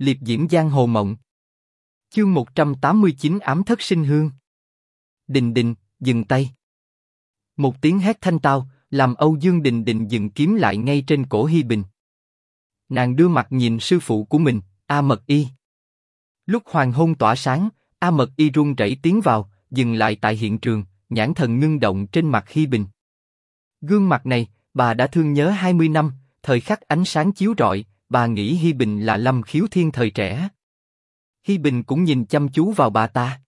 liệp diễm giang hồ mộng. Chương 189 ám thất sinh hương. Đình đình, dừng tay. Một tiếng hét thanh tao, làm Âu Dương Đình Đình dừng kiếm lại ngay trên cổ Hi Bình. Nàng đưa mặt nhìn sư phụ của mình, A Mật Y. Lúc hoàng hôn tỏa sáng, A Mật Y run rẩy tiến vào, dừng lại tại hiện trường, nhãn thần ngưng động trên mặt Hi Bình. Gương mặt này, bà đã thương nhớ 20 năm, thời khắc ánh sáng chiếu rọi, bà nghĩ Hi Bình là Lâm Khiếu Thiên thời trẻ. Hi Bình cũng nhìn chăm chú vào bà ta.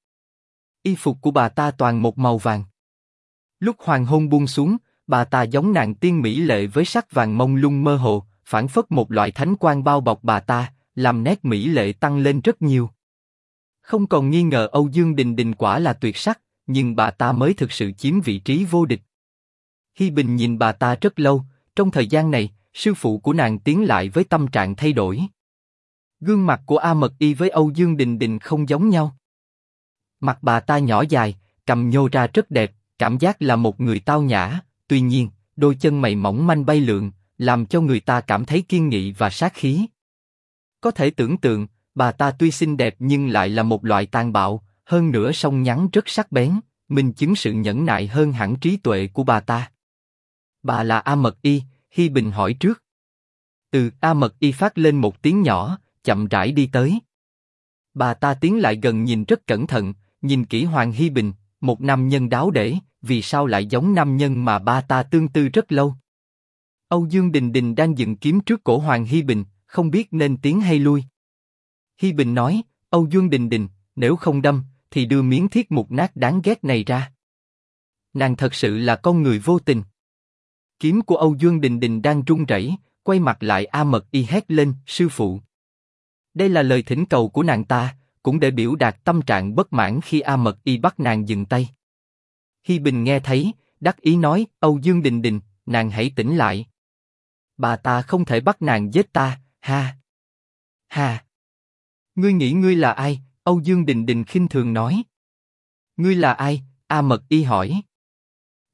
Y phục của bà ta toàn một màu vàng. Lúc hoàng hôn buông xuống, bà ta giống nàng tiên mỹ lệ với sắc vàng mông lung mơ hồ, phản phất một loại thánh quang bao bọc bà ta, làm nét mỹ lệ tăng lên rất nhiều. Không còn nghi ngờ Âu Dương Đình Đình quả là tuyệt sắc, nhưng bà ta mới thực sự chiếm vị trí vô địch. Hi Bình nhìn bà ta rất lâu, trong thời gian này, sư phụ của nàng tiến lại với tâm trạng thay đổi. Gương mặt của A Mật Y với Âu Dương Đình Đình không giống nhau. Mặt bà ta nhỏ dài, cầm nhô ra rất đẹp, cảm giác là một người tao nhã. Tuy nhiên, đôi chân mày mỏng manh bay lượn, làm cho người ta cảm thấy kiên nghị và sát khí. Có thể tưởng tượng, bà ta tuy xinh đẹp nhưng lại là một loại tàn bạo, hơn nữa song nhắn rất sắc bén, minh chứng sự nhẫn nại hơn hẳn trí tuệ của bà ta. Bà là A Mật Y, Hi Bình hỏi trước. Từ A Mật Y phát lên một tiếng nhỏ, chậm rãi đi tới. Bà ta tiến lại gần nhìn rất cẩn thận, nhìn kỹ Hoàng Hi Bình, một nam nhân đáo để, vì sao lại giống nam nhân mà ba ta tương tư rất lâu. Âu Dương Đình Đình đang dựng kiếm trước cổ Hoàng Hi Bình, không biết nên tiến hay lui. Hi Bình nói, Âu Dương Đình Đình, nếu không đâm, thì đưa miếng thiết mục nát đáng ghét này ra. Nàng thật sự là con người vô tình. Kiếm của Âu Dương Đình Đình đang run rẩy, quay mặt lại A Mật Y hét lên, sư phụ. Đây là lời thỉnh cầu của nàng ta, cũng để biểu đạt tâm trạng bất mãn khi A Mật Y bắt nàng dừng tay. Hi Bình nghe thấy, đắc ý nói, Âu Dương Đình Đình, nàng hãy tỉnh lại. Bà ta không thể bắt nàng giết ta, ha. Ha. Ngươi nghĩ ngươi là ai? Âu Dương Đình Đình khinh thường nói. Ngươi là ai? A Mật Y hỏi.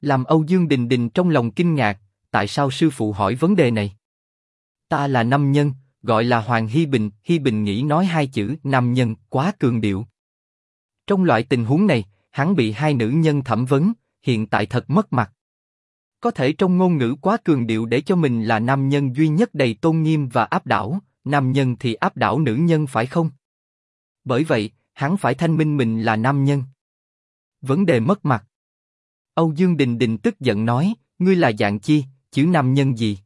Làm Âu Dương Đình Đình trong lòng kinh ngạc, tại sao sư phụ hỏi vấn đề này? Ta là nam nhân, gọi là Hoàng Hi Bình. Hi Bình nghĩ nói hai chữ nam nhân quá cường điệu. Trong loại tình huống này, hắn bị hai nữ nhân thẩm vấn, hiện tại thật mất mặt. Có thể trong ngôn ngữ quá cường điệu để cho mình là nam nhân duy nhất đầy tôn nghiêm và áp đảo, nam nhân thì áp đảo nữ nhân phải không? Bởi vậy, hắn phải thanh minh mình là nam nhân. Vấn đề mất mặt. Âu Dương Đình Đình tức giận nói, ngươi là dạng chi, chữ nam nhân gì?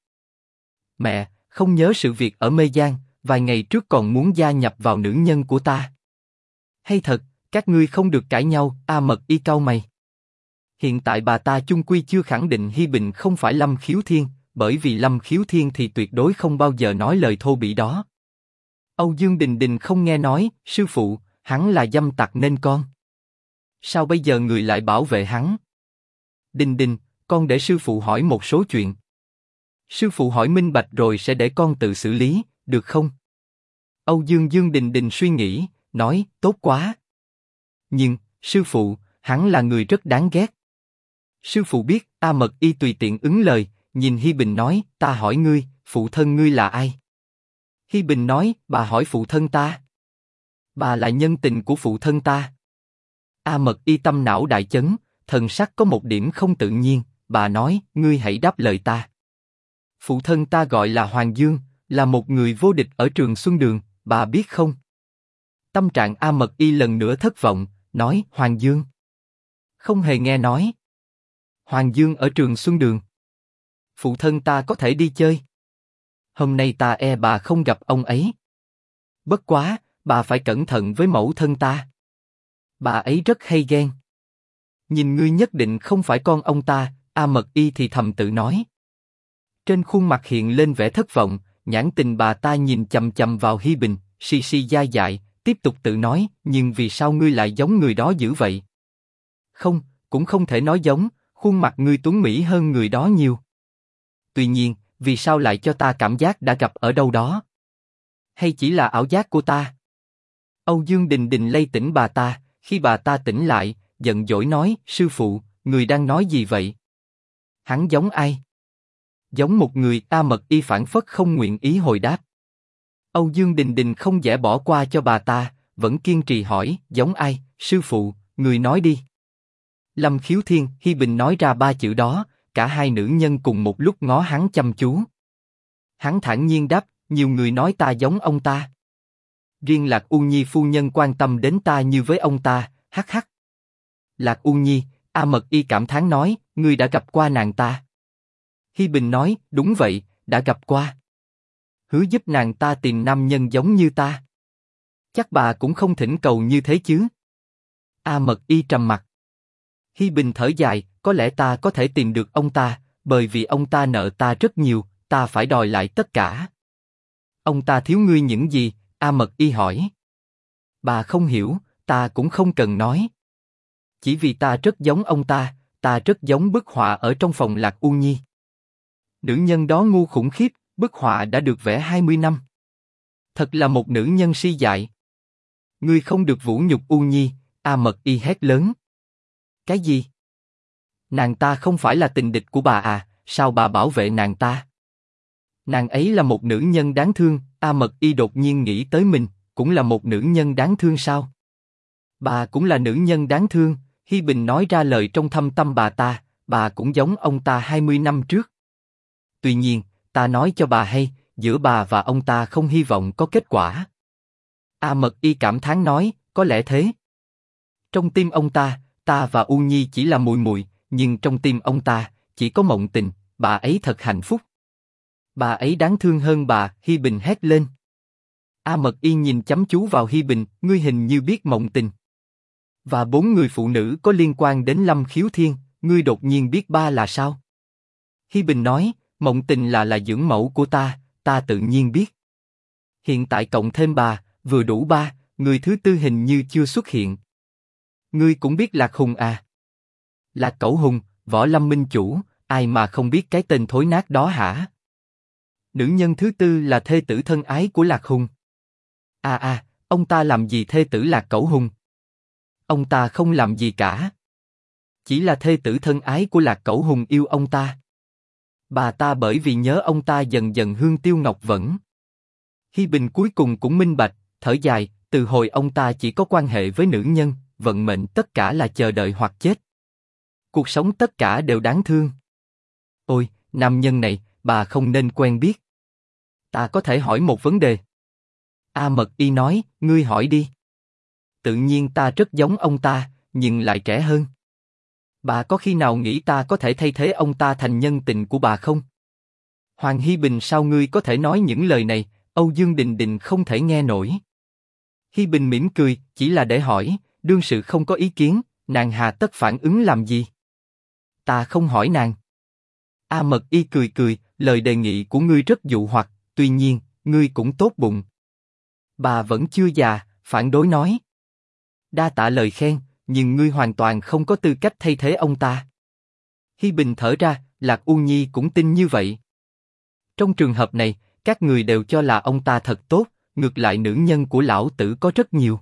Mẹ, không nhớ sự việc ở Mê Giang, vài ngày trước còn muốn gia nhập vào nữ nhân của ta. Hay thật, các ngươi không được cãi nhau, A Mật y cau mày. Hiện tại bà ta chung quy chưa khẳng định Hi Bình không phải Lâm Khiếu Thiên, bởi vì Lâm Khiếu Thiên thì tuyệt đối không bao giờ nói lời thô bỉ đó. Âu Dương Đình Đình không nghe nói, sư phụ, hắn là dâm tặc nên con. Sao bây giờ người lại bảo vệ hắn? Đình Đình, con để sư phụ hỏi một số chuyện. Sư phụ hỏi minh bạch rồi sẽ để con tự xử lý, được không? Âu Dương Dương Đình Đình suy nghĩ, nói, tốt quá. Nhưng, sư phụ, hắn là người rất đáng ghét. Sư phụ biết, A Mật Y tùy tiện ứng lời, nhìn Hi Bình nói, ta hỏi ngươi, phụ thân ngươi là ai? Hi Bình nói, bà hỏi phụ thân ta. Bà là nhân tình của phụ thân ta. A Mật Y tâm não đại chấn, thần sắc có một điểm không tự nhiên, bà nói, ngươi hãy đáp lời ta. Phụ thân ta gọi là Hoàng Dương, là một người vô địch ở trường Xuân Đường, bà biết không? Tâm trạng A Mật Y lần nữa thất vọng, nói Hoàng Dương. Không hề nghe nói. Hoàng Dương ở trường Xuân Đường. Phụ thân ta có thể đi chơi. Hôm nay ta e bà không gặp ông ấy. Bất quá, bà phải cẩn thận với mẫu thân ta. Bà ấy rất hay ghen. Nhìn ngươi nhất định không phải con ông ta, A Mật Y thì thầm tự nói. Trên khuôn mặt hiện lên vẻ thất vọng, nhãn tình bà ta nhìn chầm chầm vào Hi Bình, si si da dại, tiếp tục tự nói, nhưng vì sao ngươi lại giống người đó dữ vậy? Không, cũng không thể nói giống, khuôn mặt ngươi tuấn mỹ hơn người đó nhiều. Tuy nhiên, vì sao lại cho ta cảm giác đã gặp ở đâu đó? Hay chỉ là ảo giác của ta? Âu Dương Đình Đình lay tỉnh bà ta, khi bà ta tỉnh lại, giận dỗi nói, sư phụ, người đang nói gì vậy? Hắn giống ai? Giống một người A Mật Y phản phất không nguyện ý hồi đáp. Âu Dương Đình Đình không dễ bỏ qua cho bà ta, vẫn kiên trì hỏi, giống ai, sư phụ, người nói đi. Lâm Khiếu Thiên, Hi Bình nói ra ba chữ đó, cả hai nữ nhân cùng một lúc ngó hắn chăm chú. Hắn thản nhiên đáp, nhiều người nói ta giống ông ta. Riêng Lạc U Nhi phu nhân quan tâm đến ta như với ông ta, hắc hắc. Lạc U Nhi, A Mật Y cảm thán nói, ngươi đã gặp qua nàng ta. Hi Bình nói, đúng vậy, đã gặp qua. Hứa giúp nàng ta tìm nam nhân giống như ta. Chắc bà cũng không thỉnh cầu như thế chứ. A Mật Y trầm mặt. Hi Bình thở dài, có lẽ ta có thể tìm được ông ta, bởi vì ông ta nợ ta rất nhiều, ta phải đòi lại tất cả. Ông ta thiếu ngươi những gì? A Mật Y hỏi. Bà không hiểu, ta cũng không cần nói. Chỉ vì ta rất giống ông ta, ta rất giống bức họa ở trong phòng lạc U Nhi. Nữ nhân đó ngu khủng khiếp, bức họa đã được vẽ 20 năm. Thật là một nữ nhân si dại. Ngươi không được vũ nhục U Nhi, A Mật Y hét lớn. Cái gì? Nàng ta không phải là tình địch của bà à, sao bà bảo vệ nàng ta? Nàng ấy là một nữ nhân đáng thương, A Mật Y đột nhiên nghĩ tới mình, cũng là một nữ nhân đáng thương sao? Bà cũng là nữ nhân đáng thương, Hi Bình nói ra lời trong thâm tâm bà ta, bà cũng giống ông ta 20 năm trước. Tuy nhiên, ta nói cho bà hay, giữa bà và ông ta không hy vọng có kết quả. A Mật Y cảm thán nói, có lẽ thế. Trong tim ông ta, ta và U Nhi chỉ là mùi mùi, nhưng trong tim ông ta chỉ có mộng tình, bà ấy thật hạnh phúc. Bà ấy đáng thương hơn bà, Hi Bình hét lên. A Mật Y nhìn chăm chú vào Hi Bình, ngươi hình như biết mộng tình. Và bốn người phụ nữ có liên quan đến Lâm Khiếu Thiên, ngươi đột nhiên biết ba là sao? Hi Bình nói, mộng tình là là dưỡng mẫu của ta, ta tự nhiên biết. Hiện tại cộng thêm bà, vừa đủ ba, người thứ tư hình như chưa xuất hiện. Ngươi cũng biết Lạc Hùng à? Lạc Cẩu Hùng, Võ Lâm Minh Chủ, ai mà không biết cái tên thối nát đó hả? Nữ nhân thứ tư là thê tử thân ái của Lạc Hùng. À à, ông ta làm gì thê tử Lạc Cẩu Hùng? Ông ta không làm gì cả. Chỉ là thê tử thân ái của Lạc Cẩu Hùng yêu ông ta. Bà ta bởi vì nhớ ông ta dần dần hương tiêu ngọc vẫn. Hi Bình cuối cùng cũng minh bạch, thở dài, từ hồi ông ta chỉ có quan hệ với nữ nhân, vận mệnh tất cả là chờ đợi hoặc chết. Cuộc sống tất cả đều đáng thương. Ôi, nam nhân này, bà không nên quen biết. Ta có thể hỏi một vấn đề. A Mật Y nói, ngươi hỏi đi. Tự nhiên ta rất giống ông ta, nhưng lại trẻ hơn. Bà có khi nào nghĩ ta có thể thay thế ông ta thành nhân tình của bà không? Hoàng Hy Bình sao ngươi có thể nói những lời này? Âu Dương Đình Đình không thể nghe nổi. Hy Bình mỉm cười, chỉ là để hỏi, đương sự không có ý kiến, nàng hà tất phản ứng làm gì? Ta không hỏi nàng. A Mật Y cười cười, lời đề nghị của ngươi rất dụ hoặc, tuy nhiên, ngươi cũng tốt bụng. Bà vẫn chưa già, phản đối nói. Đa tạ lời khen, nhưng ngươi hoàn toàn không có tư cách thay thế ông ta. Hi Bình thở ra, Lạc U Nhi cũng tin như vậy. Trong trường hợp này, các người đều cho là ông ta thật tốt, ngược lại nữ nhân của lão tử có rất nhiều.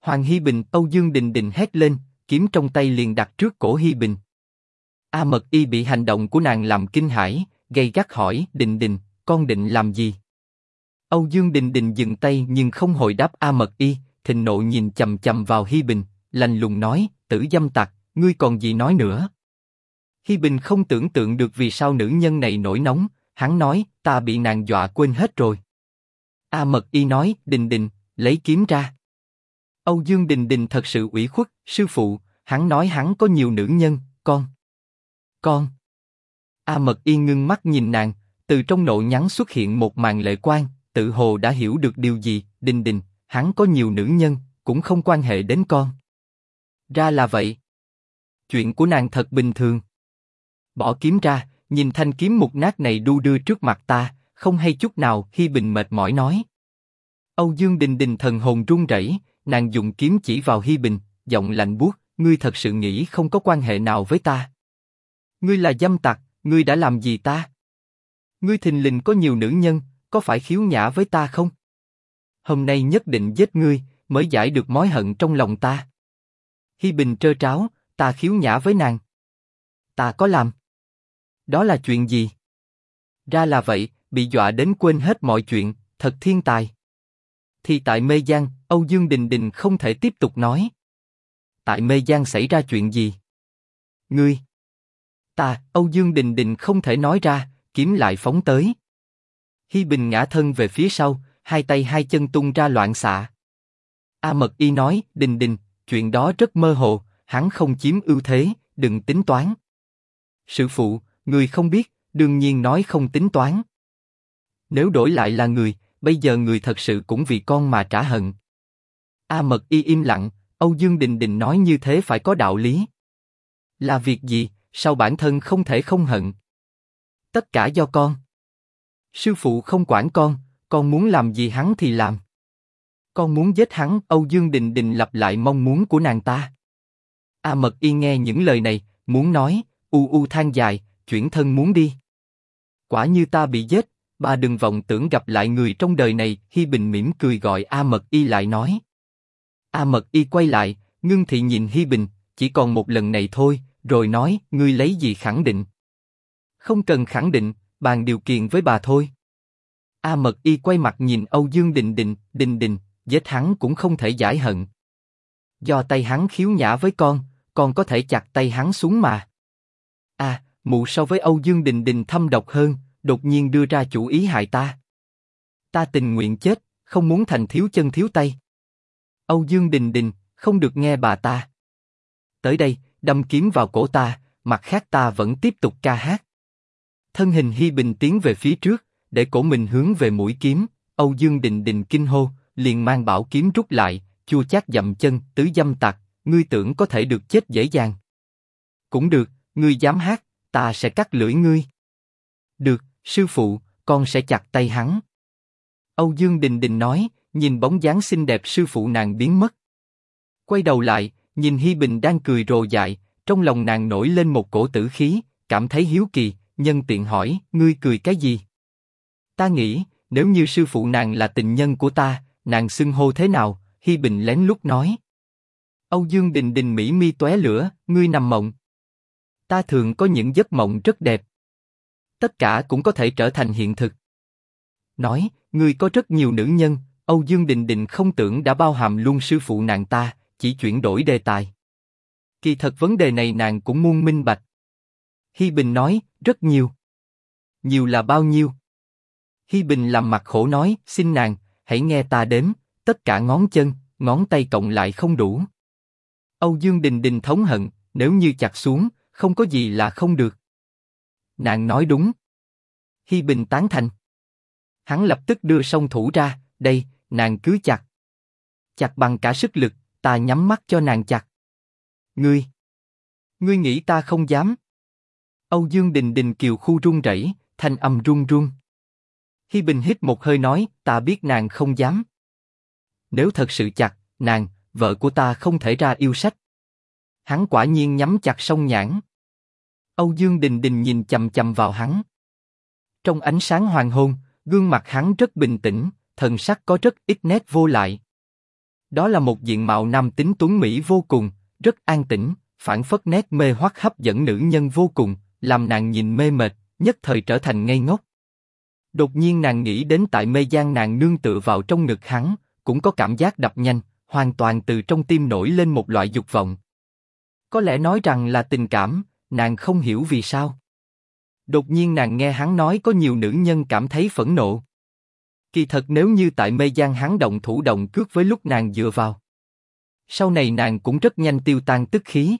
Hoàng Hi Bình, Âu Dương Đình Đình hét lên, kiếm trong tay liền đặt trước cổ Hi Bình. A Mật Y bị hành động của nàng làm kinh hãi, gây gắt hỏi, Đình Đình, con định làm gì? Âu Dương Đình Đình dừng tay nhưng không hồi đáp A Mật Y, thình nộ nhìn chầm chầm vào Hi Bình, lành lùng nói, tử dâm tặc, ngươi còn gì nói nữa? Hi Bình không tưởng tượng được vì sao nữ nhân này nổi nóng, hắn nói, ta bị nàng dọa quên hết rồi. A Mật Y nói, Đình Đình, lấy kiếm ra. Âu Dương Đình Đình thật sự ủy khuất, sư phụ, hắn nói hắn có nhiều nữ nhân, con. Con. A Mật Y ngưng mắt nhìn nàng, từ trong nộ nhắn xuất hiện một màn lệ quan, tự hồ đã hiểu được điều gì, Đình Đình, hắn có nhiều nữ nhân, cũng không quan hệ đến con. Ra là vậy. Chuyện của nàng thật bình thường. Bỏ kiếm ra, nhìn thanh kiếm mục nát này đu đưa trước mặt ta, không hay chút nào. Hi Bình mệt mỏi nói. Âu Dương Đình Đình thần hồn run rẩy, nàng dùng kiếm chỉ vào Hi Bình, giọng lạnh buốt. Ngươi thật sự nghĩ không có quan hệ nào với ta? Ngươi là dâm tặc, ngươi đã làm gì ta? Ngươi thình lình có nhiều nữ nhân, có phải khiếu nhã với ta không? Hôm nay nhất định giết ngươi, mới giải được mối hận trong lòng ta. Hi Bình trơ tráo, ta khiếu nhã với nàng. Ta có làm. Đó là chuyện gì? Ra là vậy, bị dọa đến quên hết mọi chuyện, thật thiên tài. Thì tại Mê Giang, Âu Dương Đình Đình không thể tiếp tục nói. Tại Mê Giang xảy ra chuyện gì? Ngươi. Ta, Âu Dương Đình Đình không thể nói ra, kiếm lại phóng tới. Hi Bình ngã thân về phía sau, hai tay hai chân tung ra loạn xạ. A Mật Y nói, Đình Đình, chuyện đó rất mơ hồ, hắn không chiếm ưu thế, đừng tính toán. Sư phụ, người không biết, đương nhiên nói không tính toán. Nếu đổi lại là người, bây giờ người thật sự cũng vì con mà trả hận. A Mật Y im lặng, Âu Dương Đình Đình nói như thế phải có đạo lý. Là việc gì, sao bản thân không thể không hận? Tất cả do con. Sư phụ không quản con, con muốn làm gì hắn thì làm. Con muốn giết hắn, Âu Dương Đình Đình lặp lại mong muốn của nàng ta. A Mật Y nghe những lời này, muốn nói, u u than dài, chuyển thân muốn đi. Quả như ta bị giết, bà đừng vọng tưởng gặp lại người trong đời này. Hi Bình mỉm cười gọi A Mật Y lại nói. A Mật Y quay lại, ngưng thị nhìn Hi Bình, chỉ còn một lần này thôi, rồi nói, ngươi lấy gì khẳng định? Không cần khẳng định, bàn điều kiện với bà thôi. A Mật Y quay mặt nhìn Âu Dương Đình Đình, Đình Đình, giết hắn cũng không thể giải hận. Do tay hắn khiếu nhã với con, con có thể chặt tay hắn xuống mà. À, mụ so với Âu Dương Đình Đình thâm độc hơn, đột nhiên đưa ra chủ ý hại ta. Ta tình nguyện chết, không muốn thành thiếu chân thiếu tay. Âu Dương Đình Đình, không được nghe bà ta. Tới đây, đâm kiếm vào cổ ta, mặt khác ta vẫn tiếp tục ca hát. Thân hình Hi Bình tiến về phía trước, để cổ mình hướng về mũi kiếm. Âu Dương Đình Đình kinh hô, liền mang bảo kiếm rút lại, chua chát dậm chân, tứ dâm tặc, ngươi tưởng có thể được chết dễ dàng. Cũng được, ngươi dám hát, ta sẽ cắt lưỡi ngươi. Được, sư phụ, con sẽ chặt tay hắn. Âu Dương Đình Đình nói, nhìn bóng dáng xinh đẹp sư phụ nàng biến mất. Quay đầu lại, nhìn Hi Bình đang cười rồ dại, trong lòng nàng nổi lên một cổ tử khí, cảm thấy hiếu kỳ, nhân tiện hỏi, ngươi cười cái gì? Ta nghĩ, nếu như sư phụ nàng là tình nhân của ta, nàng xưng hô thế nào? Hi Bình lén lút nói. Âu Dương Đình Đình mỹ mi tóe lửa, ngươi nằm mộng. Ta thường có những giấc mộng rất đẹp. Tất cả cũng có thể trở thành hiện thực. Nói, ngươi có rất nhiều nữ nhân, Âu Dương Đình Đình không tưởng đã bao hàm luôn sư phụ nàng ta, chỉ chuyển đổi đề tài. Kỳ thật vấn đề này nàng cũng muốn minh bạch. Hi Bình nói, rất nhiều. Nhiều là bao nhiêu? Hi Bình làm mặt khổ nói, xin nàng, hãy nghe ta đếm, tất cả ngón chân, ngón tay cộng lại không đủ. Âu Dương Đình Đình thống hận, nếu như chặt xuống, không có gì là không được. Nàng nói đúng. Hi Bình tán thành. Hắn lập tức đưa song thủ ra, đây, nàng cứ chặt. Chặt bằng cả sức lực, ta nhắm mắt cho nàng chặt. Ngươi, ngươi nghĩ ta không dám? Âu Dương Đình Đình kiều khu run rẩy, thanh âm run run. Hi Bình hít một hơi nói, ta biết nàng không dám. Nếu thật sự chặt, nàng, vợ của ta không thể ra yêu sách. Hắn quả nhiên nhắm chặt song nhãn. Âu Dương Đình Đình nhìn chầm chầm vào hắn. Trong ánh sáng hoàng hôn, gương mặt hắn rất bình tĩnh, thần sắc có rất ít nét vô lại. Đó là một diện mạo nam tính tuấn mỹ vô cùng, rất an tĩnh, phản phất nét mê hoặc hấp dẫn nữ nhân vô cùng, làm nàng nhìn mê mệt, nhất thời trở thành ngây ngốc. Đột nhiên nàng nghĩ đến tại mê gian nàng nương tựa vào trong ngực hắn, cũng có cảm giác đập nhanh, hoàn toàn từ trong tim nổi lên một loại dục vọng. Có lẽ nói rằng là tình cảm, nàng không hiểu vì sao. Đột nhiên nàng nghe hắn nói có nhiều nữ nhân cảm thấy phẫn nộ. Kỳ thật nếu như tại mê gian hắn động thủ động cước với lúc nàng dựa vào. Sau này nàng cũng rất nhanh tiêu tan tức khí.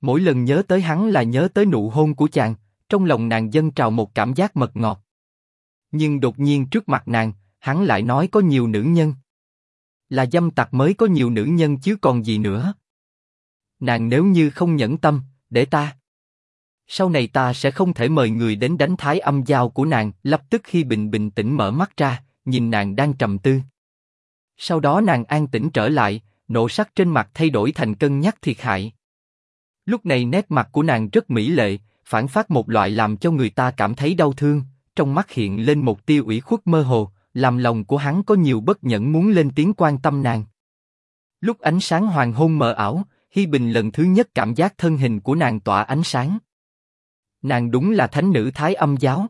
Mỗi lần nhớ tới hắn là nhớ tới nụ hôn của chàng, trong lòng nàng dâng trào một cảm giác mật ngọt. Nhưng đột nhiên trước mặt nàng, hắn lại nói có nhiều nữ nhân. Là dâm tặc mới có nhiều nữ nhân chứ còn gì nữa. Nàng nếu như không nhẫn tâm, để ta. Sau này ta sẽ không thể mời người đến đánh thái âm giao của nàng. Lập tức khi bình bình tĩnh mở mắt ra, nhìn nàng đang trầm tư. Sau đó nàng an tĩnh trở lại, nộ sắc trên mặt thay đổi thành cân nhắc thiệt hại. Lúc này nét mặt của nàng rất mỹ lệ, phản phát một loại làm cho người ta cảm thấy đau thương, trong mắt hiện lên một tia ủy khuất mơ hồ, làm lòng của hắn có nhiều bất nhẫn muốn lên tiếng quan tâm nàng. Lúc ánh sáng hoàng hôn mờ ảo, Hi Bình lần thứ nhất cảm giác thân hình của nàng tỏa ánh sáng. Nàng đúng là thánh nữ Thái Âm giáo.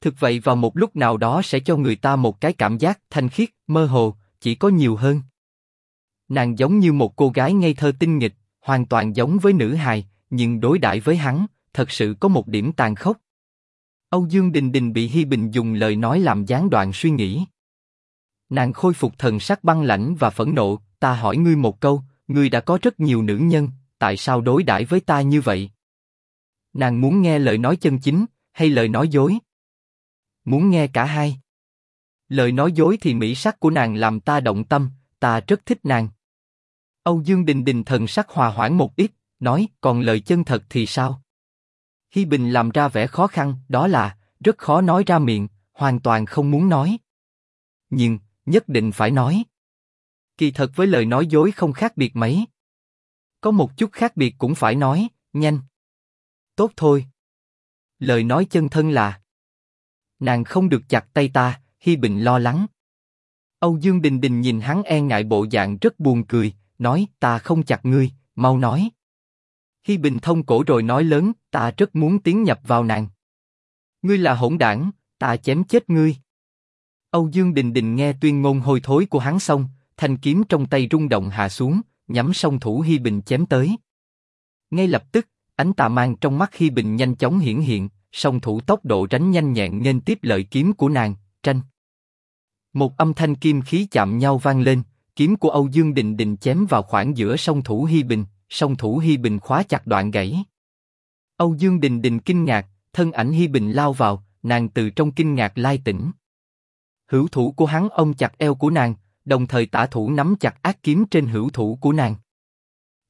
Thực vậy vào một lúc nào đó sẽ cho người ta một cái cảm giác thanh khiết, mơ hồ, chỉ có nhiều hơn. Nàng giống như một cô gái ngây thơ tinh nghịch, hoàn toàn giống với nữ hài, nhưng đối đãi với hắn, thật sự có một điểm tàn khốc. Âu Dương Đình Đình bị Hi Bình dùng lời nói làm gián đoạn suy nghĩ. Nàng khôi phục thần sắc băng lãnh và phẫn nộ, ta hỏi ngươi một câu, ngươi đã có rất nhiều nữ nhân, tại sao đối đãi với ta như vậy? Nàng muốn nghe lời nói chân chính, hay lời nói dối? Muốn nghe cả hai. Lời nói dối thì mỹ sắc của nàng làm ta động tâm, ta rất thích nàng. Âu Dương Đình Đình thần sắc hòa hoãn một ít, nói, còn lời chân thật thì sao? Hi Bình làm ra vẻ khó khăn, đó là, rất khó nói ra miệng, hoàn toàn không muốn nói. Nhưng, nhất định phải nói. Kỳ thật với lời nói dối không khác biệt mấy. Có một chút khác biệt cũng phải nói, nhanh. Tốt thôi. Lời nói chân thân là Nàng không được chặt tay ta, Hi Bình lo lắng. Âu Dương Đình Đình nhìn hắn e ngại bộ dạng rất buồn cười, nói ta không chặt ngươi, mau nói. Hi Bình thông cổ rồi nói lớn, ta rất muốn tiến nhập vào nàng. Ngươi là hỗn đảng, ta chém chết ngươi. Âu Dương Đình Đình nghe tuyên ngôn hôi thối của hắn xong, thanh kiếm trong tay rung động hạ xuống, nhắm song thủ Hi Bình chém tới. Ngay lập tức, ánh tà mang trong mắt Hi Bình nhanh chóng hiển hiện, song thủ tốc độ tránh nhanh nhẹn nên tiếp lợi kiếm của nàng, tranh. Một âm thanh kim khí chạm nhau vang lên, kiếm của Âu Dương Đình Đình chém vào khoảng giữa song thủ Hi Bình, song thủ Hi Bình khóa chặt đoạn gãy. Âu Dương Đình Đình kinh ngạc, thân ảnh Hi Bình lao vào, nàng từ trong kinh ngạc lai tỉnh. Hữu thủ của hắn ôm chặt eo của nàng, đồng thời tả thủ nắm chặt ác kiếm trên hữu thủ của nàng.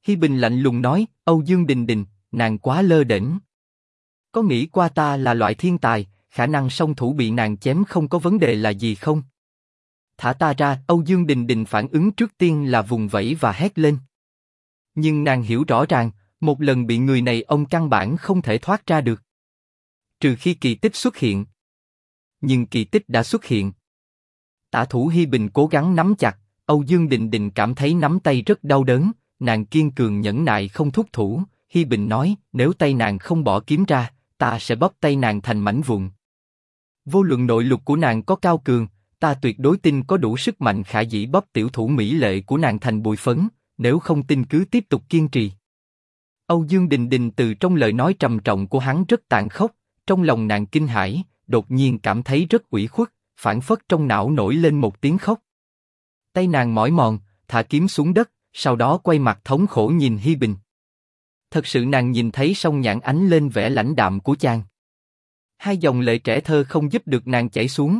Hi Bình lạnh lùng nói, Âu Dương Đình Đình, nàng quá lơ đỉnh Có nghĩ qua ta là loại thiên tài, khả năng song thủ bị nàng chém không có vấn đề là gì không? Thả ta ra, Âu Dương Đình Đình phản ứng trước tiên là vùng vẫy và hét lên. Nhưng nàng hiểu rõ ràng, một lần bị người này ông căn bản không thể thoát ra được. Trừ khi kỳ tích xuất hiện. Nhưng kỳ tích đã xuất hiện. Tả thủ Hi Bình cố gắng nắm chặt, Âu Dương Đình Đình cảm thấy nắm tay rất đau đớn, nàng kiên cường nhẫn nại không thúc thủ. Hi Bình nói, nếu tay nàng không bỏ kiếm ra, ta sẽ bóp tay nàng thành mảnh vụn. Vô luận nội lực của nàng có cao cường, ta tuyệt đối tin có đủ sức mạnh khả dĩ bóp tiểu thủ mỹ lệ của nàng thành bụi phấn, nếu không tin cứ tiếp tục kiên trì. Âu Dương Đình Đình từ trong lời nói trầm trọng của hắn rất tàn khốc, trong lòng nàng kinh hãi, đột nhiên cảm thấy rất ủy khuất, phản phất trong não nổi lên một tiếng khóc. Tay nàng mỏi mòn, thả kiếm xuống đất, sau đó quay mặt thống khổ nhìn Hi Bình. Thật sự nàng nhìn thấy song nhãn ánh lên vẻ lãnh đạm của chàng. Hai dòng lệ trẻ thơ không giúp được nàng chảy xuống.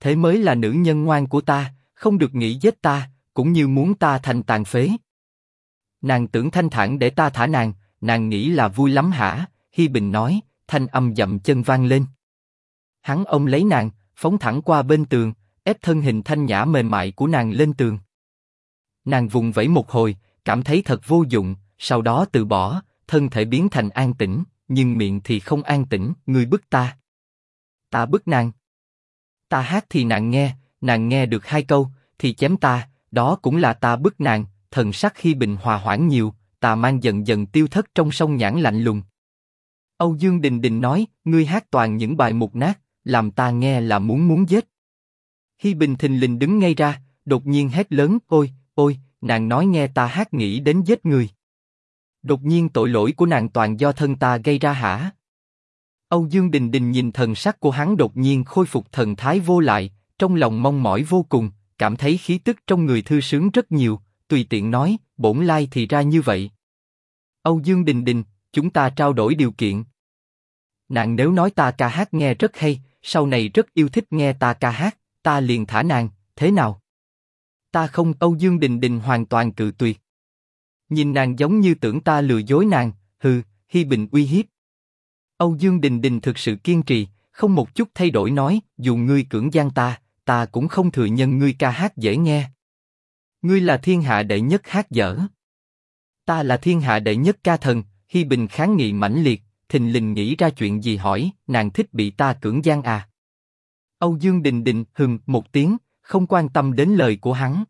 Thế mới là nữ nhân ngoan của ta, không được nghĩ giết ta, cũng như muốn ta thành tàn phế. Nàng tưởng thanh thản để ta thả nàng, nàng nghĩ là vui lắm hả? Hi Bình nói, thanh âm dậm chân vang lên. Hắn ôm lấy nàng, phóng thẳng qua bên tường, ép thân hình thanh nhã mềm mại của nàng lên tường. Nàng vùng vẫy một hồi, cảm thấy thật vô dụng, sau đó từ bỏ, thân thể biến thành an tĩnh, nhưng miệng thì không an tĩnh. Người bức ta, ta bức nàng. Ta hát thì nàng nghe, nàng nghe được hai câu, thì chém ta, đó cũng là ta bức nàng. Thần sắc khi bình hòa hoãn nhiều, ta mang dần dần tiêu thất trong sông nhãn lạnh lùng. Âu Dương Đình Đình nói, ngươi hát toàn những bài mục nát, làm ta nghe là muốn muốn giết. Hi Bình thình lình đứng ngay ra, đột nhiên hét lớn, ôi, ôi, nàng nói nghe ta hát nghĩ đến giết người. Đột nhiên tội lỗi của nàng toàn do thân ta gây ra hả? Âu Dương Đình Đình nhìn thần sắc của hắn đột nhiên khôi phục thần thái vô lại, trong lòng mong mỏi vô cùng, cảm thấy khí tức trong người thư sướng rất nhiều, tùy tiện nói, bổn lai thì ra như vậy. Âu Dương Đình Đình, chúng ta trao đổi điều kiện. Nàng nếu nói ta ca hát nghe rất hay, sau này rất yêu thích nghe ta ca hát, ta liền thả nàng, thế nào? Ta không Âu Dương Đình Đình hoàn toàn cự tuyệt. Nhìn nàng giống như tưởng ta lừa dối nàng, hừ, Hi Bình uy hiếp. Âu Dương Đình Đình thực sự kiên trì, không một chút thay đổi nói, dù ngươi cưỡng gian ta, ta cũng không thừa nhận ngươi ca hát dễ nghe. Ngươi là thiên hạ đệ nhất hát dở. Ta là thiên hạ đệ nhất ca thần, Hi Bình kháng nghị mãnh liệt, thình lình nghĩ ra chuyện gì hỏi, nàng thích bị ta cưỡng gian à? Âu Dương Đình Đình hừng một tiếng, không quan tâm đến lời của hắn.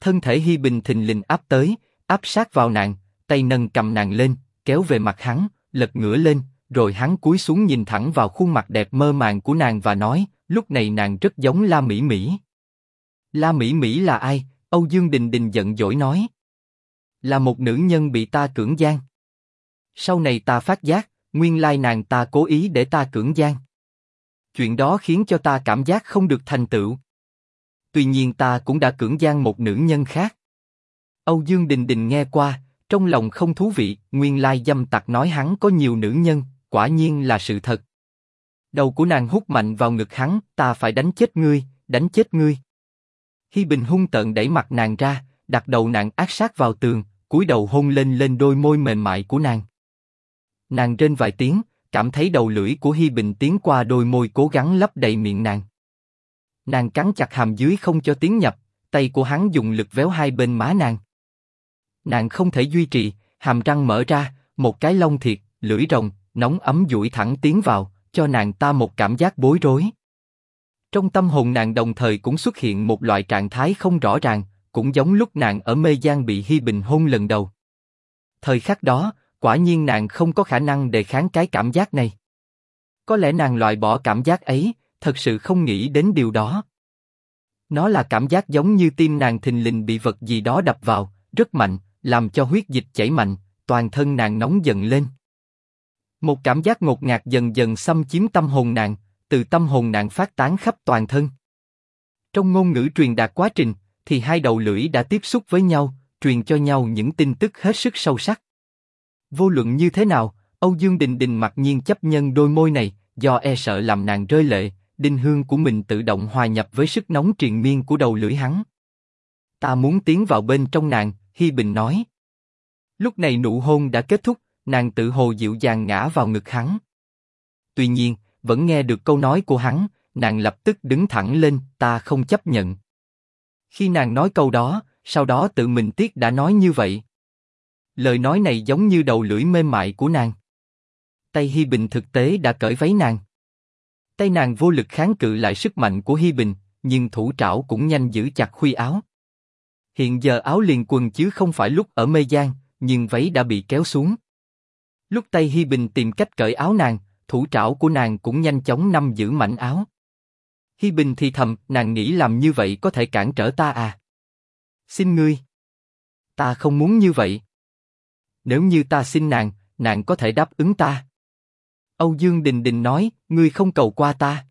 Thân thể Hi Bình thình lình áp tới, áp sát vào nàng, tay nâng cầm nàng lên, kéo về mặt hắn, lật ngửa lên, rồi hắn cúi xuống nhìn thẳng vào khuôn mặt đẹp mơ màng của nàng và nói, lúc này nàng rất giống La Mỹ Mỹ. La Mỹ Mỹ là ai? Âu Dương Đình Đình giận dỗi nói. Là một nữ nhân bị ta cưỡng gian. Sau này ta phát giác, nguyên lai nàng ta cố ý để ta cưỡng gian. Chuyện đó khiến cho ta cảm giác không được thành tựu. Tuy nhiên ta cũng đã cưỡng gian một nữ nhân khác. Âu Dương Đình Đình nghe qua, trong lòng không thú vị, nguyên lai dâm tặc nói hắn có nhiều nữ nhân, quả nhiên là sự thật. Đầu của nàng hút mạnh vào ngực hắn, ta phải đánh chết ngươi, đánh chết ngươi. Hi Bình hung tợn đẩy mặt nàng ra, đặt đầu nàng áp sát vào tường, cúi đầu hôn lên lên đôi môi mềm mại của nàng. Nàng trên vài tiếng, cảm thấy đầu lưỡi của Hi Bình tiến qua đôi môi cố gắng lấp đầy miệng nàng. Nàng cắn chặt hàm dưới không cho tiếng nhập, tay của hắn dùng lực véo hai bên má nàng. Nàng không thể duy trì, hàm răng mở ra, một cái lông thiệt, lưỡi rồng, nóng ấm duỗi thẳng tiến vào, cho nàng ta một cảm giác bối rối. Trong tâm hồn nàng đồng thời cũng xuất hiện một loại trạng thái không rõ ràng, cũng giống lúc nàng ở mê giang bị Hi Bình hôn lần đầu. Thời khắc đó, quả nhiên nàng không có khả năng đề kháng cái cảm giác này. Có lẽ nàng loại bỏ cảm giác ấy, thật sự không nghĩ đến điều đó. Nó là cảm giác giống như tim nàng thình lình bị vật gì đó đập vào, rất mạnh, làm cho huyết dịch chảy mạnh, toàn thân nàng nóng dần lên. Một cảm giác ngột ngạt dần dần xâm chiếm tâm hồn nàng, từ tâm hồn nàng phát tán khắp toàn thân. Trong ngôn ngữ truyền đạt quá trình, thì hai đầu lưỡi đã tiếp xúc với nhau, truyền cho nhau những tin tức hết sức sâu sắc. Vô luận như thế nào, Âu Dương Đình Đình mặc nhiên chấp nhân đôi môi này, do e sợ làm nàng rơi lệ, đinh hương của mình tự động hòa nhập với sức nóng triền miên của đầu lưỡi hắn. Ta muốn tiến vào bên trong nàng, Hi Bình nói. Lúc này nụ hôn đã kết thúc, nàng tự hồ dịu dàng ngã vào ngực hắn. Tuy nhiên, vẫn nghe được câu nói của hắn, nàng lập tức đứng thẳng lên, ta không chấp nhận. Khi nàng nói câu đó, sau đó tự mình tiếc đã nói như vậy. Lời nói này giống như đầu lưỡi mềm mại của nàng. Tay Hi Bình thực tế đã cởi váy nàng. Tay nàng vô lực kháng cự lại sức mạnh của Hi Bình, nhưng thủ trảo cũng nhanh giữ chặt khuy áo. Hiện giờ áo liền quần chứ không phải lúc ở mê giang, nhưng váy đã bị kéo xuống. Lúc tay Hi Bình tìm cách cởi áo nàng, thủ trảo của nàng cũng nhanh chóng nắm giữ mảnh áo. Hi Bình thì thầm, nàng nghĩ làm như vậy có thể cản trở ta à? Xin ngươi. Ta không muốn như vậy. Nếu như ta xin nàng, nàng có thể đáp ứng ta. Âu Dương Đình Đình nói, ngươi không cầu qua ta.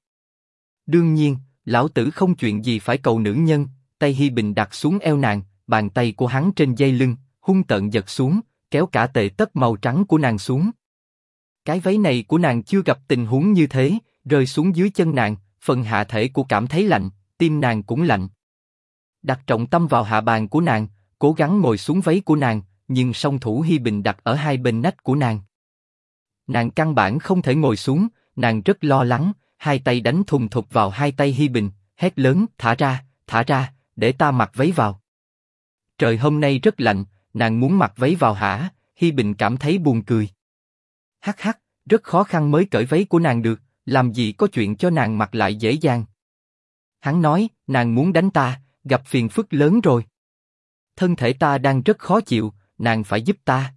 Đương nhiên, lão tử không chuyện gì phải cầu nữ nhân. Tay Hi Bình đặt xuống eo nàng, bàn tay của hắn trên dây lưng, hung tợn giật xuống, kéo cả tệ tất màu trắng của nàng xuống. Cái váy này của nàng chưa gặp tình huống như thế, rơi xuống dưới chân nàng, phần hạ thể của cảm thấy lạnh, tim nàng cũng lạnh. Đặt trọng tâm vào hạ bàn của nàng, cố gắng ngồi xuống váy của nàng, nhưng song thủ Hi Bình đặt ở hai bên nách của nàng. Nàng căn bản không thể ngồi xuống, nàng rất lo lắng, hai tay đánh thùng thục vào hai tay Hi Bình, hét lớn, thả ra, thả ra, để ta mặc váy vào. Trời hôm nay rất lạnh, nàng muốn mặc váy vào hả? Hi Bình cảm thấy buồn cười. Hắc hắc, rất khó khăn mới cởi váy của nàng được, làm gì có chuyện cho nàng mặc lại dễ dàng. Hắn nói, nàng muốn đánh ta, gặp phiền phức lớn rồi. Thân thể ta đang rất khó chịu, nàng phải giúp ta.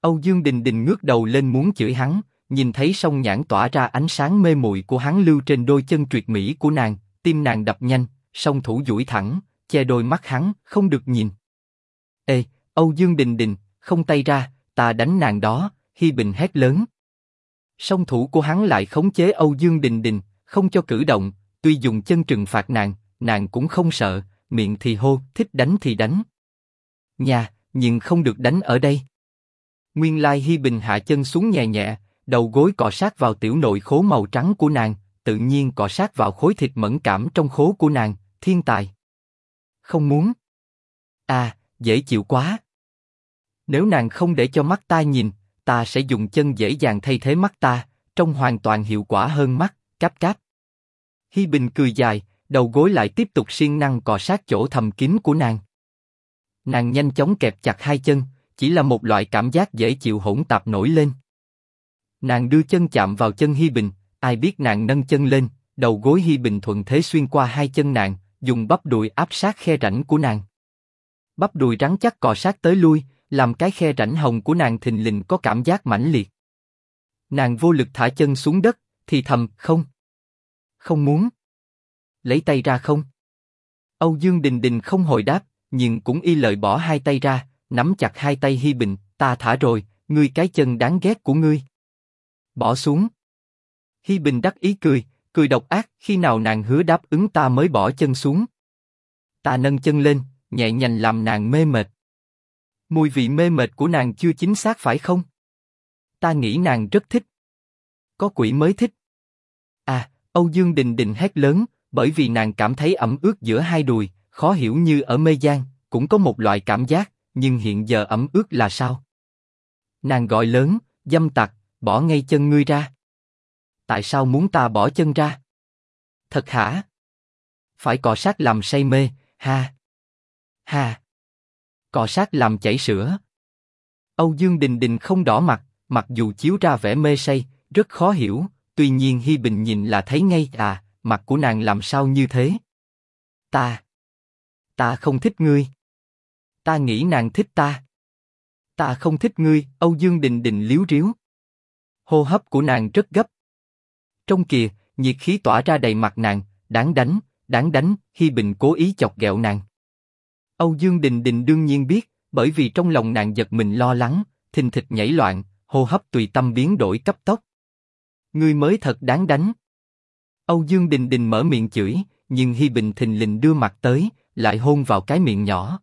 Âu Dương Đình Đình ngước đầu lên muốn chửi hắn, nhìn thấy sông nhãn tỏa ra ánh sáng mê muội của hắn lưu trên đôi chân tuyệt mỹ của nàng, tim nàng đập nhanh, song thủ duỗi thẳng, che đôi mắt hắn, không được nhìn. Ê, Âu Dương Đình Đình, không tay ra, ta đánh nàng đó, Hi Bình hét lớn. Song thủ của hắn lại khống chế Âu Dương Đình Đình, không cho cử động, tuy dùng chân trừng phạt nàng, nàng cũng không sợ, miệng thì hô, thích đánh thì đánh. Nhà, nhưng không được đánh ở đây. Nguyên lai Hi Bình hạ chân xuống nhẹ nhẹ, đầu gối cọ sát vào tiểu nội khố màu trắng của nàng, tự nhiên cọ sát vào khối thịt mẫn cảm trong khố của nàng, thiên tài. Không muốn. À, dễ chịu quá. Nếu nàng không để cho mắt ta nhìn, ta sẽ dùng chân dễ dàng thay thế mắt ta, trông hoàn toàn hiệu quả hơn mắt, cáp cáp. Hi Bình cười dài, đầu gối lại tiếp tục siêng năng cọ sát chỗ thầm kín của nàng. Nàng nhanh chóng kẹp chặt hai chân, chỉ là một loại cảm giác dễ chịu hỗn tạp nổi lên. Nàng đưa chân chạm vào chân Hi Bình, ai biết nàng nâng chân lên, đầu gối Hi Bình thuận thế xuyên qua hai chân nàng, dùng bắp đùi áp sát khe rãnh của nàng. Bắp đùi rắn chắc cọ sát tới lui, làm cái khe rãnh hồng của nàng thình lình có cảm giác mãnh liệt. Nàng vô lực thả chân xuống đất, thì thầm, không. Không muốn. Lấy tay ra không? Âu Dương Đình Đình không hồi đáp, nhưng cũng y lời bỏ hai tay ra, nắm chặt hai tay Hi Bình, ta thả rồi, ngươi cái chân đáng ghét của ngươi. Bỏ xuống. Hi Bình đắc ý cười, cười độc ác, khi nào nàng hứa đáp ứng ta mới bỏ chân xuống. Ta nâng chân lên, nhẹ nhàng làm nàng mê mệt. Mùi vị mê mệt của nàng chưa chính xác phải không? Ta nghĩ nàng rất thích. Có quỷ mới thích. À, Âu Dương Đình Đình hét lớn, bởi vì nàng cảm thấy ẩm ướt giữa hai đùi, khó hiểu như ở mê gian, cũng có một loại cảm giác, nhưng hiện giờ ẩm ướt là sao? Nàng gọi lớn, dâm tặc, bỏ ngay chân ngươi ra. Tại sao muốn ta bỏ chân ra? Thật hả? Phải cọ sát làm say mê, ha hà Cọ sát làm chảy sữa. Âu Dương Đình Đình không đỏ mặt, mặc dù chiếu ra vẻ mê say, rất khó hiểu, tuy nhiên Hi Bình nhìn là thấy ngay à, mặt của nàng làm sao như thế? Ta. Ta không thích ngươi. Ta nghĩ nàng thích ta. Ta không thích ngươi, Âu Dương Đình Đình liếu riếu. Hô hấp của nàng rất gấp. Trong kìa, nhiệt khí tỏa ra đầy mặt nàng, đáng đánh, đáng đánh, Hi Bình cố ý chọc ghẹo nàng. Âu Dương Đình Đình đương nhiên biết, bởi vì trong lòng nàng giật mình lo lắng, thình thịch nhảy loạn, hô hấp tùy tâm biến đổi cấp tốc. Ngươi mới thật đáng đánh. Âu Dương Đình Đình mở miệng chửi, nhưng Hi Bình thình lình đưa mặt tới, lại hôn vào cái miệng nhỏ.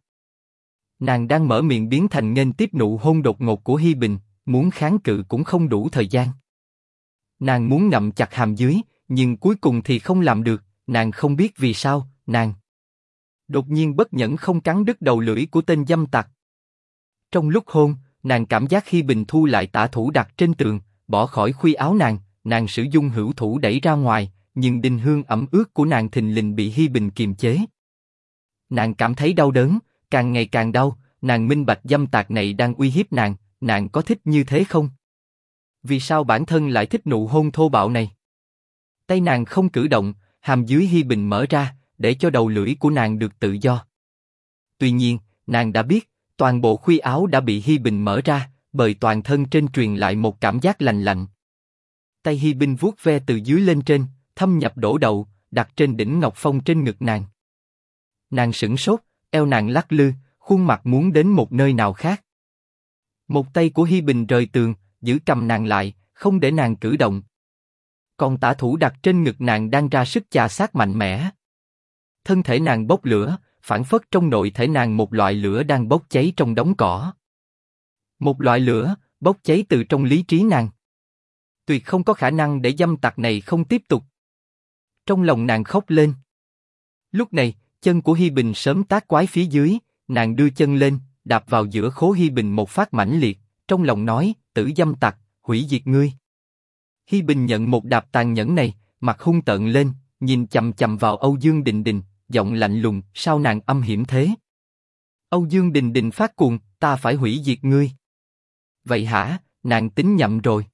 Nàng đang mở miệng biến thành nên tiếp nụ hôn đột ngột của Hi Bình, muốn kháng cự cũng không đủ thời gian. Nàng muốn ngậm chặt hàm dưới, nhưng cuối cùng thì không làm được, nàng không biết vì sao, nàng đột nhiên bất nhẫn không cắn đứt đầu lưỡi của tên dâm tặc. Trong lúc hôn, nàng cảm giác khi Bình thu lại tả thủ đặt trên tường, bỏ khỏi khuy áo nàng, nàng sử dụng hữu thủ đẩy ra ngoài, nhưng đinh hương ẩm ướt của nàng thình lình bị Hi Bình kiềm chế. Nàng cảm thấy đau đớn, càng ngày càng đau, nàng minh bạch dâm tạc này đang uy hiếp nàng, nàng có thích như thế không? Vì sao bản thân lại thích nụ hôn thô bạo này? Tay nàng không cử động, hàm dưới Hi Bình mở ra, để cho đầu lưỡi của nàng được tự do. Tuy nhiên, nàng đã biết, toàn bộ khuy áo đã bị Hi Bình mở ra, bởi toàn thân trên truyền lại một cảm giác lạnh lạnh. Tay Hi Bình vuốt ve từ dưới lên trên, thâm nhập đổ đầu, đặt trên đỉnh ngọc phong trên ngực nàng. Nàng sững sốt, eo nàng lắc lư, khuôn mặt muốn đến một nơi nào khác. Một tay của Hi Bình rời tường, giữ cầm nàng lại, không để nàng cử động. Còn tả thủ đặt trên ngực nàng đang ra sức chà sát mạnh mẽ. Thân thể nàng bốc lửa, phản phất trong nội thể nàng một loại lửa đang bốc cháy trong đống cỏ. Một loại lửa, bốc cháy từ trong lý trí nàng. Tuyệt không có khả năng để dâm tặc này không tiếp tục. Trong lòng nàng khóc lên. Lúc này, chân của Hi Bình sớm tác quái phía dưới, nàng đưa chân lên, đạp vào giữa khố Hi Bình một phát mãnh liệt, trong lòng nói, tử dâm tặc, hủy diệt ngươi. Hi Bình nhận một đạp tàn nhẫn này, mặt hung tợn lên, nhìn chầm chầm vào Âu Dương Đình Đình, giọng lạnh lùng, sao nàng âm hiểm thế? Âu Dương Đình Đình phát cuồng, ta phải hủy diệt ngươi. Vậy hả, nàng tính nhậm rồi.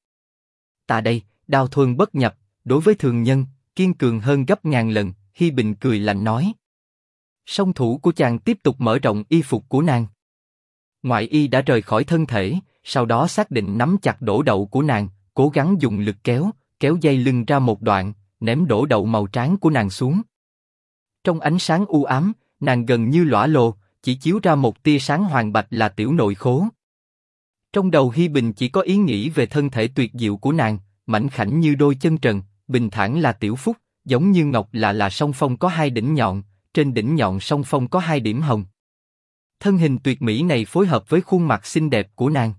Ta đây, đao thuần bất nhập, đối với thường nhân, kiên cường hơn gấp ngàn lần, Hi Bình cười lạnh nói. Song thủ của chàng tiếp tục mở rộng y phục của nàng. Ngoại y đã rời khỏi thân thể, sau đó xác định nắm chặt đổ đậu của nàng, cố gắng dùng lực kéo, kéo dây lưng ra một đoạn, ném đổ đậu màu trắng của nàng xuống. Trong ánh sáng u ám, nàng gần như lõa lồ, chỉ chiếu ra một tia sáng hoàng bạch là tiểu nội khố. Trong đầu Hi Bình chỉ có ý nghĩ về thân thể tuyệt diệu của nàng, mảnh khảnh như đôi chân trần, bình thản là tiểu phúc, giống như ngọc là là song phong có hai đỉnh nhọn, trên đỉnh nhọn song phong có hai điểm hồng. Thân hình tuyệt mỹ này phối hợp với khuôn mặt xinh đẹp của nàng.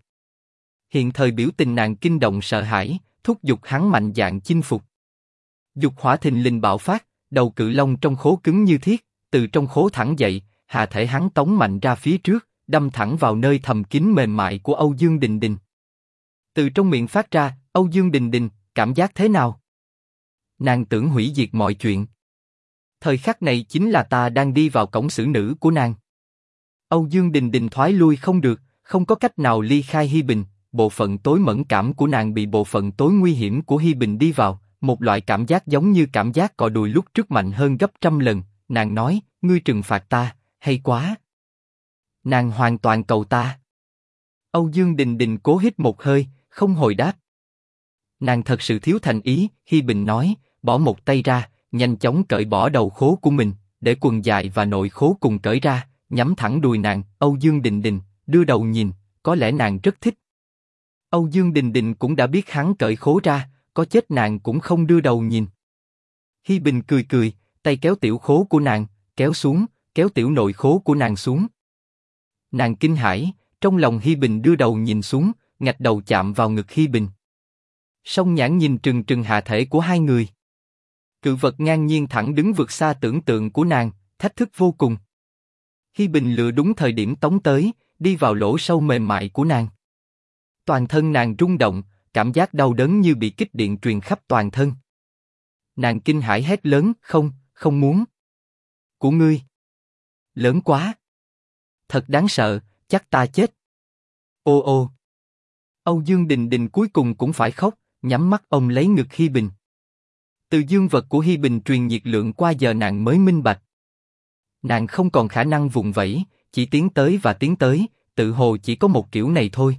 Hiện thời biểu tình nàng kinh động sợ hãi, thúc giục hắn mạnh dạng chinh phục. Dục hỏa thình lình bạo phát, đầu cự long trong khố cứng như thiết, từ trong khố thẳng dậy, hạ thể hắn tống mạnh ra phía trước, đâm thẳng vào nơi thầm kín mềm mại của Âu Dương Đình Đình. Từ trong miệng phát ra, Âu Dương Đình Đình, cảm giác thế nào? Nàng tưởng hủy diệt mọi chuyện. Thời khắc này chính là ta đang đi vào cổng xử nữ của nàng. Âu Dương Đình Đình thoái lui không được, không có cách nào ly khai Hi Bình, bộ phận tối mẫn cảm của nàng bị bộ phận tối nguy hiểm của Hi Bình đi vào, một loại cảm giác giống như cảm giác cọ đùi lúc trước mạnh hơn gấp trăm lần. Nàng nói, ngươi trừng phạt ta, hay quá. Nàng hoàn toàn cầu ta. Âu Dương Đình Đình cố hít một hơi, không hồi đáp. Nàng thật sự thiếu thành ý, Hi Bình nói, bỏ một tay ra, nhanh chóng cởi bỏ đầu khố của mình, để quần dài và nội khố cùng cởi ra, nhắm thẳng đùi nàng. Âu Dương Đình Đình đưa đầu nhìn, có lẽ nàng rất thích. Âu Dương Đình Đình cũng đã biết hắn cởi khố ra, có chết nàng cũng không đưa đầu nhìn. Hi Bình cười cười, tay kéo tiểu khố của nàng, kéo xuống, kéo tiểu nội khố của nàng xuống. Nàng kinh hãi, trong lòng Hi Bình đưa đầu nhìn xuống, ngạch đầu chạm vào ngực Hi Bình. Song nhãn nhìn trừng trừng hạ thể của hai người. Cự vật ngang nhiên thẳng đứng vượt xa tưởng tượng của nàng, thách thức vô cùng. Hi Bình lựa đúng thời điểm tống tới, đi vào lỗ sâu mềm mại của nàng. Toàn thân nàng rung động, cảm giác đau đớn như bị kích điện truyền khắp toàn thân. Nàng kinh hãi hét lớn, không, không muốn. Của ngươi. Lớn quá. Thật đáng sợ, chắc ta chết. Ô ô. Âu Dương Đình Đình cuối cùng cũng phải khóc, nhắm mắt ông lấy ngực Hi Bình. Từ dương vật của Hi Bình truyền nhiệt lượng qua giờ nàng mới minh bạch. Nàng không còn khả năng vùng vẫy, chỉ tiến tới và tiến tới, tự hồ chỉ có một kiểu này thôi.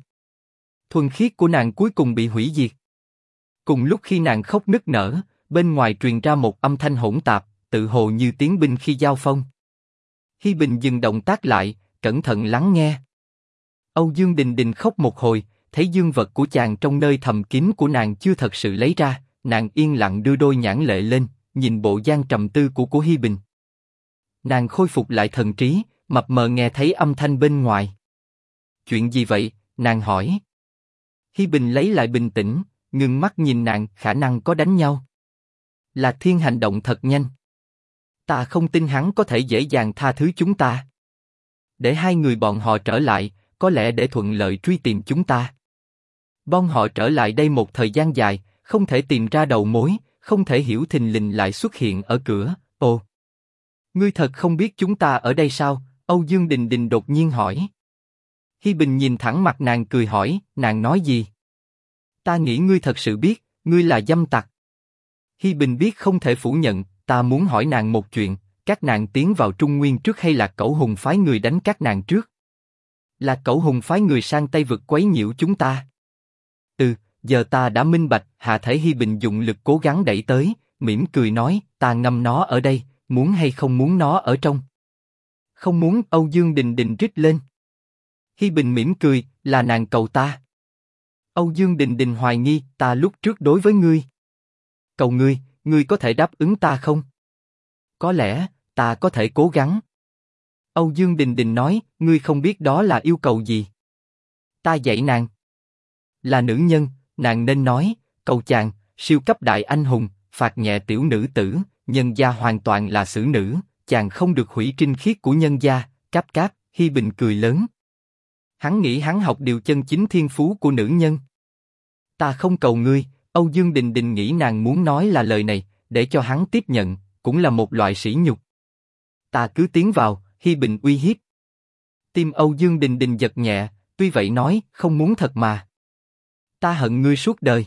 Thuần khiết của nàng cuối cùng bị hủy diệt. Cùng lúc khi nàng khóc nức nở, bên ngoài truyền ra một âm thanh hỗn tạp, tự hồ như tiếng binh khi giao phong. Hi Bình dừng động tác lại, cẩn thận lắng nghe. Âu Dương Đình Đình khóc một hồi, thấy dương vật của chàng trong nơi thầm kín của nàng chưa thật sự lấy ra, nàng yên lặng đưa đôi nhãn lệ lên, nhìn bộ gian trầm tư của của Hi Bình. Nàng khôi phục lại thần trí, mập mờ nghe thấy âm thanh bên ngoài. Chuyện gì vậy? Nàng hỏi. Hi Bình lấy lại bình tĩnh, ngừng mắt nhìn nàng, khả năng có đánh nhau. Là Thiên hành động thật nhanh. Ta không tin hắn có thể dễ dàng tha thứ chúng ta. Để hai người bọn họ trở lại, có lẽ để thuận lợi truy tìm chúng ta. Bọn họ trở lại đây một thời gian dài, không thể tìm ra đầu mối, không thể hiểu thình lình lại xuất hiện ở cửa. Ồ, ngươi thật không biết chúng ta ở đây sao? Âu Dương Đình Đình đột nhiên hỏi. Hi Bình nhìn thẳng mặt nàng cười hỏi, nàng nói gì? Ta nghĩ ngươi thật sự biết, ngươi là dâm tặc. Hi Bình biết không thể phủ nhận, ta muốn hỏi nàng một chuyện, các nàng tiến vào Trung Nguyên trước hay là Cẩu Hùng phái người đánh các nàng trước? Là Cẩu Hùng phái người sang Tây vực quấy nhiễu chúng ta. Ừ, giờ ta đã minh bạch. Hạ Thể Hi Bình dụng lực cố gắng đẩy tới, mỉm cười nói, ta ngâm nó ở đây, muốn hay không muốn nó ở trong? Không muốn. Âu Dương Đình Đình rít lên. Hi Bình mỉm cười, là nàng cầu ta. Âu Dương Đình Đình hoài nghi, ta lúc trước đối với ngươi. Cầu ngươi, ngươi có thể đáp ứng ta không? Có lẽ, ta có thể cố gắng. Âu Dương Đình Đình nói, ngươi không biết đó là yêu cầu gì. Ta dạy nàng. Là nữ nhân, nàng nên nói, cầu chàng, siêu cấp đại anh hùng, phạt nhẹ tiểu nữ tử, nhân gia hoàn toàn là xử nữ, chàng không được hủy trinh khiết của nhân gia, cáp cáp, Hi Bình cười lớn. Hắn nghĩ hắn học điều chân chính thiên phú của nữ nhân. Ta không cầu ngươi, Âu Dương Đình Đình nghĩ nàng muốn nói là lời này, để cho hắn tiếp nhận, cũng là một loại sỉ nhục. Ta cứ tiến vào, Hi Bình uy hiếp. Tim Âu Dương Đình Đình giật nhẹ, tuy vậy nói, không muốn thật mà. Ta hận ngươi suốt đời.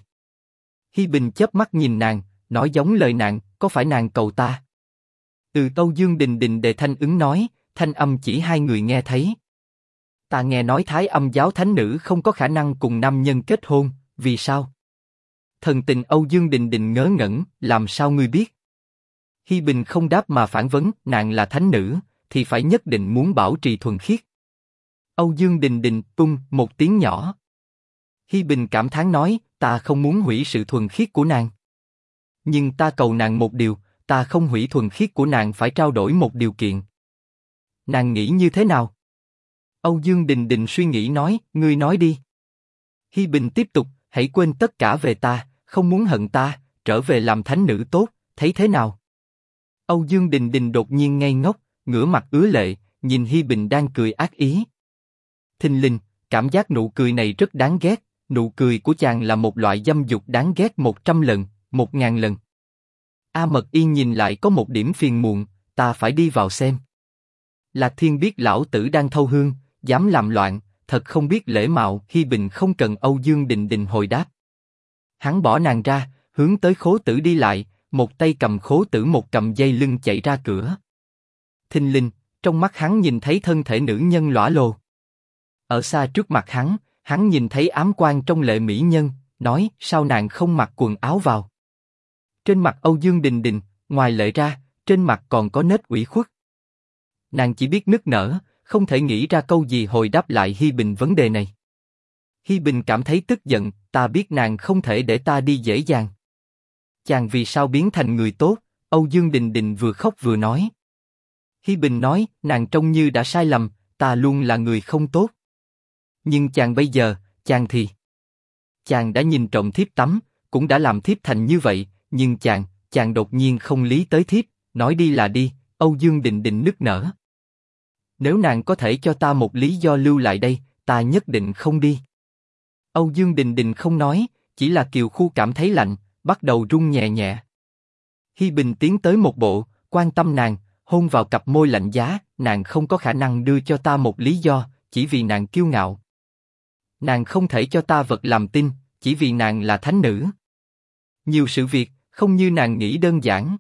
Hi Bình chớp mắt nhìn nàng, nói giống lời nàng, có phải nàng cầu ta? Từ Âu Dương Đình Đình đề thanh ứng nói, thanh âm chỉ hai người nghe thấy. Ta nghe nói Thái Âm giáo thánh nữ không có khả năng cùng nam nhân kết hôn, vì sao? Thần tình Âu Dương Đình Đình ngớ ngẩn, làm sao ngươi biết? Hi Bình không đáp mà phản vấn, nàng là thánh nữ, thì phải nhất định muốn bảo trì thuần khiết. Âu Dương Đình Đình tung một tiếng nhỏ. Hi Bình cảm thán nói, ta không muốn hủy sự thuần khiết của nàng. Nhưng ta cầu nàng một điều, ta không hủy thuần khiết của nàng phải trao đổi một điều kiện. Nàng nghĩ như thế nào? Âu Dương Đình Đình suy nghĩ nói, ngươi nói đi. Hi Bình tiếp tục, hãy quên tất cả về ta, không muốn hận ta, trở về làm thánh nữ tốt, thấy thế nào? Âu Dương Đình Đình đột nhiên ngây ngốc, ngửa mặt ứa lệ, nhìn Hi Bình đang cười ác ý. Thình lình, cảm giác nụ cười này rất đáng ghét, nụ cười của chàng là một loại dâm dục đáng ghét một trăm lần, một ngàn lần. A Mật Y nhìn lại có một điểm phiền muộn, ta phải đi vào xem. Lạc Thiên biết lão tử đang thâu hương, dám làm loạn, thật không biết lễ mạo. Hi Bình không cần Âu Dương Đình Đình hồi đáp. Hắn bỏ nàng ra, hướng tới khố tử đi lại, một tay cầm khố tử một cầm dây lưng chạy ra cửa. Thinh linh, trong mắt hắn nhìn thấy thân thể nữ nhân lõa lồ. Ở xa trước mặt hắn, hắn nhìn thấy ám quan trong lệ mỹ nhân, nói sao nàng không mặc quần áo vào. Trên mặt Âu Dương Đình Đình, ngoài lệ ra, trên mặt còn có nết ủy khuất. Nàng chỉ biết nức nở, không thể nghĩ ra câu gì hồi đáp lại Hi Bình vấn đề này. Hi Bình cảm thấy tức giận, ta biết nàng không thể để ta đi dễ dàng. Chàng vì sao biến thành người tốt? Âu Dương Đình Đình vừa khóc vừa nói. Hi Bình nói, nàng trông như đã sai lầm, ta luôn là người không tốt. Nhưng chàng bây giờ, chàng thì... Chàng đã nhìn trộm thiếp tắm, cũng đã làm thiếp thành như vậy, nhưng chàng, chàng đột nhiên không lý tới thiếp, nói đi là đi, Âu Dương Đình Đình nức nở. Nếu nàng có thể cho ta một lý do lưu lại đây, ta nhất định không đi. Âu Dương Đình Đình không nói, chỉ là Kiều Khu cảm thấy lạnh, bắt đầu run nhẹ nhẹ. Hi Bình tiến tới một bộ, quan tâm nàng, hôn vào cặp môi lạnh giá, nàng không có khả năng đưa cho ta một lý do, chỉ vì nàng kiêu ngạo. Nàng không thể cho ta vật làm tin, chỉ vì nàng là thánh nữ. Nhiều sự việc, không như nàng nghĩ đơn giản.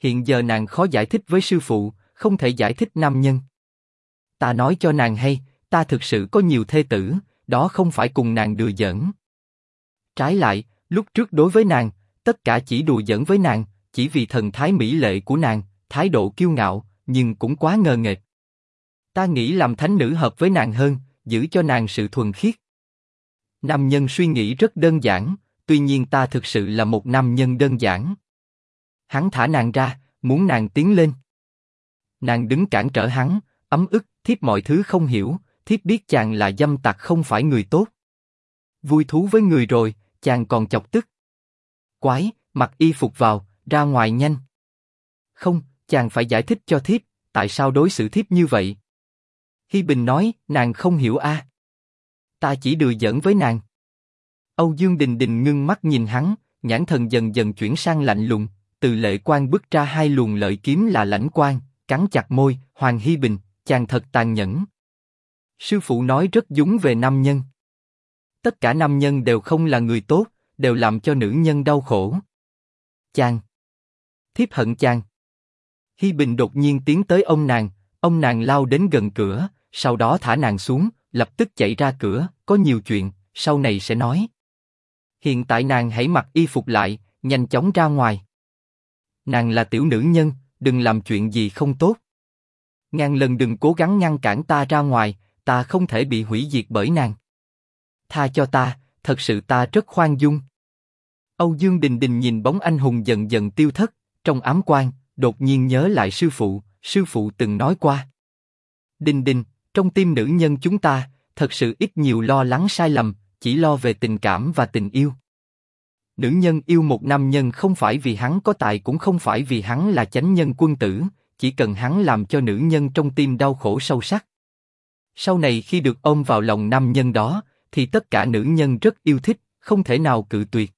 Hiện giờ nàng khó giải thích với sư phụ, không thể giải thích nam nhân. Ta nói cho nàng hay, ta thực sự có nhiều thê tử, đó không phải cùng nàng đùa giỡn. Trái lại, lúc trước đối với nàng, tất cả chỉ đùa giỡn với nàng, chỉ vì thần thái mỹ lệ của nàng, thái độ kiêu ngạo, nhưng cũng quá ngờ nghệch. Ta nghĩ làm thánh nữ hợp với nàng hơn, giữ cho nàng sự thuần khiết. Nam nhân suy nghĩ rất đơn giản, tuy nhiên ta thực sự là một nam nhân đơn giản. Hắn thả nàng ra, muốn nàng tiến lên. Nàng đứng cản trở hắn, ấm ức, thiếp mọi thứ không hiểu, thiếp biết chàng là dâm tặc không phải người tốt. Vui thú với người rồi, chàng còn chọc tức. Quái, mặc y phục vào, ra ngoài nhanh. Không, chàng phải giải thích cho thiếp, tại sao đối xử thiếp như vậy. Hi Bình nói, nàng không hiểu a. Ta chỉ đùa giỡn với nàng. Âu Dương Đình Đình ngưng mắt nhìn hắn, nhãn thần dần dần chuyển sang lạnh lùng, từ lệ quan bước ra hai luồng lợi kiếm là lãnh quan, cắn chặt môi, Hoàng Hi Bình, chàng thật tàn nhẫn. Sư phụ nói rất đúng về nam nhân. Tất cả nam nhân đều không là người tốt, đều làm cho nữ nhân đau khổ. Chàng. Thiếp hận chàng. Hi Bình đột nhiên tiến tới ông nàng, ông nàng lao đến gần cửa, sau đó thả nàng xuống, lập tức chạy ra cửa, có nhiều chuyện, sau này sẽ nói. Hiện tại nàng hãy mặc y phục lại, nhanh chóng ra ngoài. Nàng là tiểu nữ nhân, đừng làm chuyện gì không tốt. Ngàn lần đừng cố gắng ngăn cản ta ra ngoài, ta không thể bị hủy diệt bởi nàng. Tha cho ta, thật sự ta rất khoan dung. Âu Dương Đình Đình nhìn bóng anh hùng dần dần tiêu thất, trong ám quan, đột nhiên nhớ lại sư phụ, sư phụ từng nói qua. Đình Đình, trong tim nữ nhân chúng ta, thật sự ít nhiều lo lắng sai lầm, chỉ lo về tình cảm và tình yêu. Nữ nhân yêu một nam nhân không phải vì hắn có tài cũng không phải vì hắn là chánh nhân quân tử, chỉ cần hắn làm cho nữ nhân trong tim đau khổ sâu sắc. Sau này khi được ôm vào lòng nam nhân đó, thì tất cả nữ nhân rất yêu thích, không thể nào cự tuyệt.